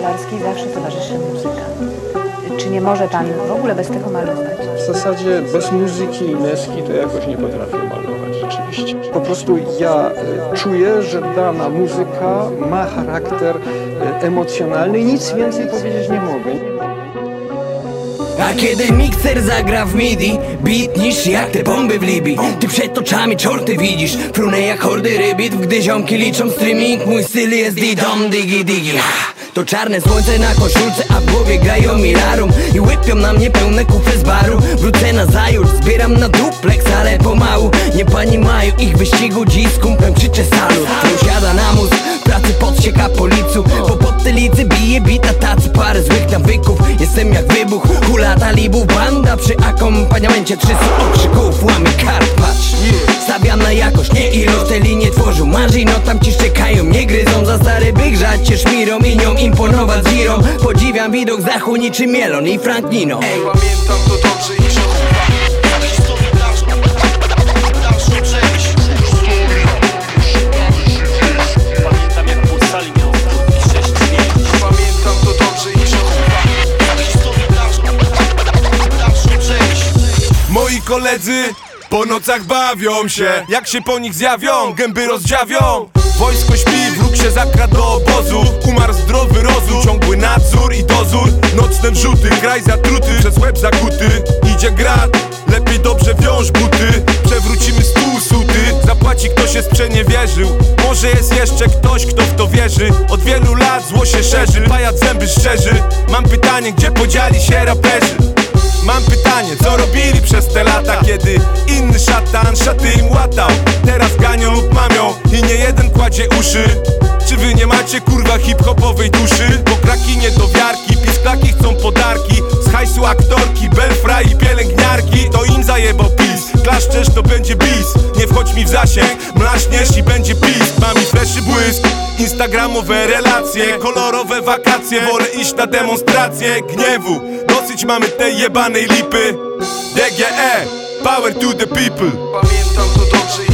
malarskiej zawsze towarzyszy muzyka. Czy nie może pan w ogóle bez tego malować? W zasadzie bez muzyki i neski to jakoś nie potrafię malować, rzeczywiście. Po prostu ja e, czuję, że dana muzyka ma charakter e, emocjonalny i nic więcej powiedzieć nie mogę. A kiedy mikser zagra w midi Beat niż jak te bomby w Libii Ty przed oczami czorty widzisz Frunę jak hordy rybit Gdy ziomki liczą streaming Mój styl jest didom digi digi Ha! To czarne słońce na koszulce A w głowie grają milarum I łypią na mnie pełne kufle z baru. Wrócę na zajur Zbieram na duplex Ale pomału. Nie pani mają ich wyścigu Dziś z krzyczę salut. Usiada na mózg Pracy podsieka po licu Po podtylicy bije bita tacy Parę złych nawyków Jestem jak wybuch Hula talibów Banda przy akompaniamencie. Trzystu okrzyków Łamy kart Patrz Stawiam na jakość Nie ilość Te linie tworzył Marzej No tam ci szczekają. Nie gryzą za stary by grzać się szmirą I nią imponować zirą Podziwiam widok zachu niczym Mielon i Frank Nino część Pamiętam to dobrze i koledzy po nocach bawią się Jak się po nich zjawią, gęby rozdziawią. Wojsko śpi, wróg się zakradł do obozu. Umarł zdrowy rozum, ciągły nadzór i dozór. Nocne wrzuty, kraj zatruty, przez łeb zakuty. Idzie grad, lepiej dobrze wiąż buty. Przewrócimy stół suty, zapłaci kto się sprzeniewierzył Może jest jeszcze ktoś, kto w to wierzy. Od wielu lat zło się szerzy, pajac zęby szczerzy. Mam pytanie, gdzie podzieli się raperzy? Mam pytanie, co robili przez te lata Kiedy inny szatan szaty im łatał? Teraz ganią lub mamią i nie jeden kładzie uszy. Czy wy nie macie kurwa hip-hopowej duszy? Po krakinie do wiarki, pisklaki chcą podarki hajsu aktorki, belfra i pielęgniarki To im zajebał pis, klaszczesz to będzie bis. Nie wchodź mi w zasięg, mlaśniesz i będzie pis. Mam i fleszy błysk, instagramowe relacje Kolorowe wakacje, wolę iść na demonstrację gniewu. Dosyć mamy tej jebanej lipy. DGE, power to the people. Pamiętam to dobrze